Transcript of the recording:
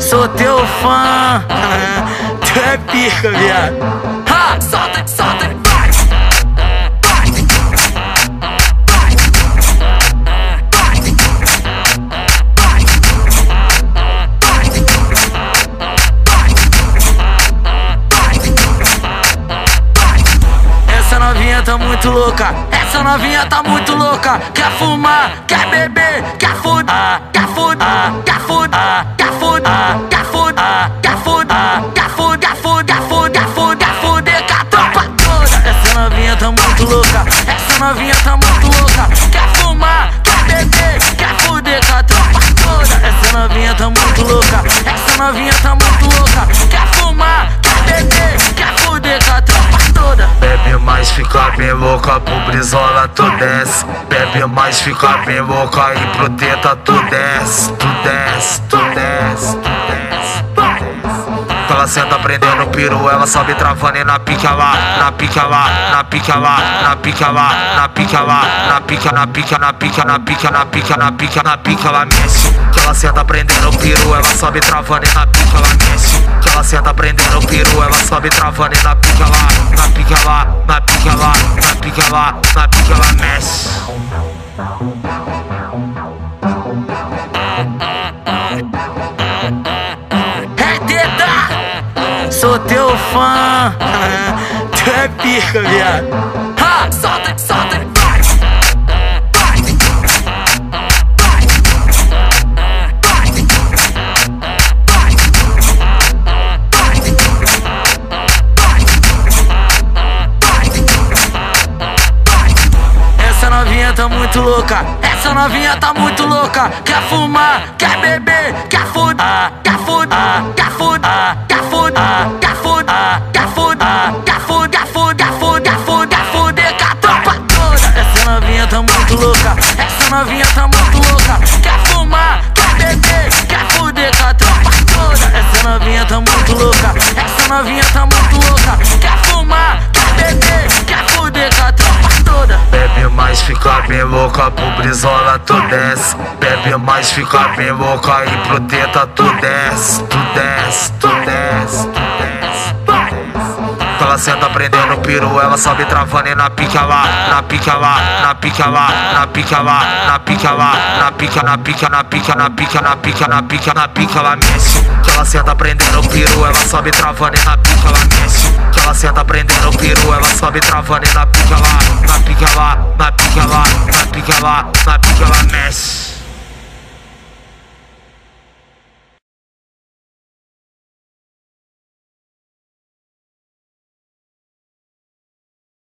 Sou teu fã. tu é pica, viado. Ha, solta, solta, tá muito louca, essa novinha tá muito louca. Quer fumar, quer beber, quer fuder, quer fuder, quer fuder, quer fuder, quer fuder, quer fuder, quer fuder, quer fuder, quer fuder, quer fuder com a tropa toda. Essa novinha tá muito louca, essa novinha tá muito louca. Quer fumar, quer beber, quer fuder com a tropa toda. Essa novinha tá muito louca, essa novinha tá muito louca. Louca, pro brisola tu desce. Bebe mais, fica bem louca e pro teta tu desce, tu desce, tu desce, tu desce. Ela senta prendendo peru, ela sobe travando e na pica lá, na pica lá, na pica lá, na pica lá, na pica lá, na pica, na pica, na pica, na pica, na pica, na pica, na pica, ela mexe. Que ela senta prendendo peru, ela sobe travando e na pica ela mexe. Que ela senta prendendo peru, ela sobe travando e na pica lá, na pica lá, na pica lá, napiquela, napiquela Messi. É Deda, sou teu fã, tu é pica, viado. Tá muito louca, essa novinha tá muito louca. Quer fumar, quer beber, quer fuder, quer fuder, quer fuder, quer fuder, quer fuder, quer fuder, quer fuder, quer fuder, quer fuder, quer fuder, quer fuder com a tropa toda. Essa novinha tá muito louca, essa novinha tá muito louca. Quer fumar, quer beber, quer fuder com a tropa toda. Essa novinha tá muito louca, essa novinha tá muito louca. Quer fica bem louca, pro brisola tu desce. Bebe mais, fica bem louca e pro teta tu desce, tu desce, tu desce, tu desce. Ela senta prendendo peru, ela sobe travando e na pica lá, na pica lá, na pica lá, na pica lá, na pica lá, na pica, na pica, na pica, na pica, na pica, na pica, na pica, ela mexe. Ela senta prendendo peru, ela sobe travando e na pica ela mexe. Ela senta prendendo peru, ela sobe travando e na pica lá, na pica lá, na pica lá, na pica lá, na pica ela mexe.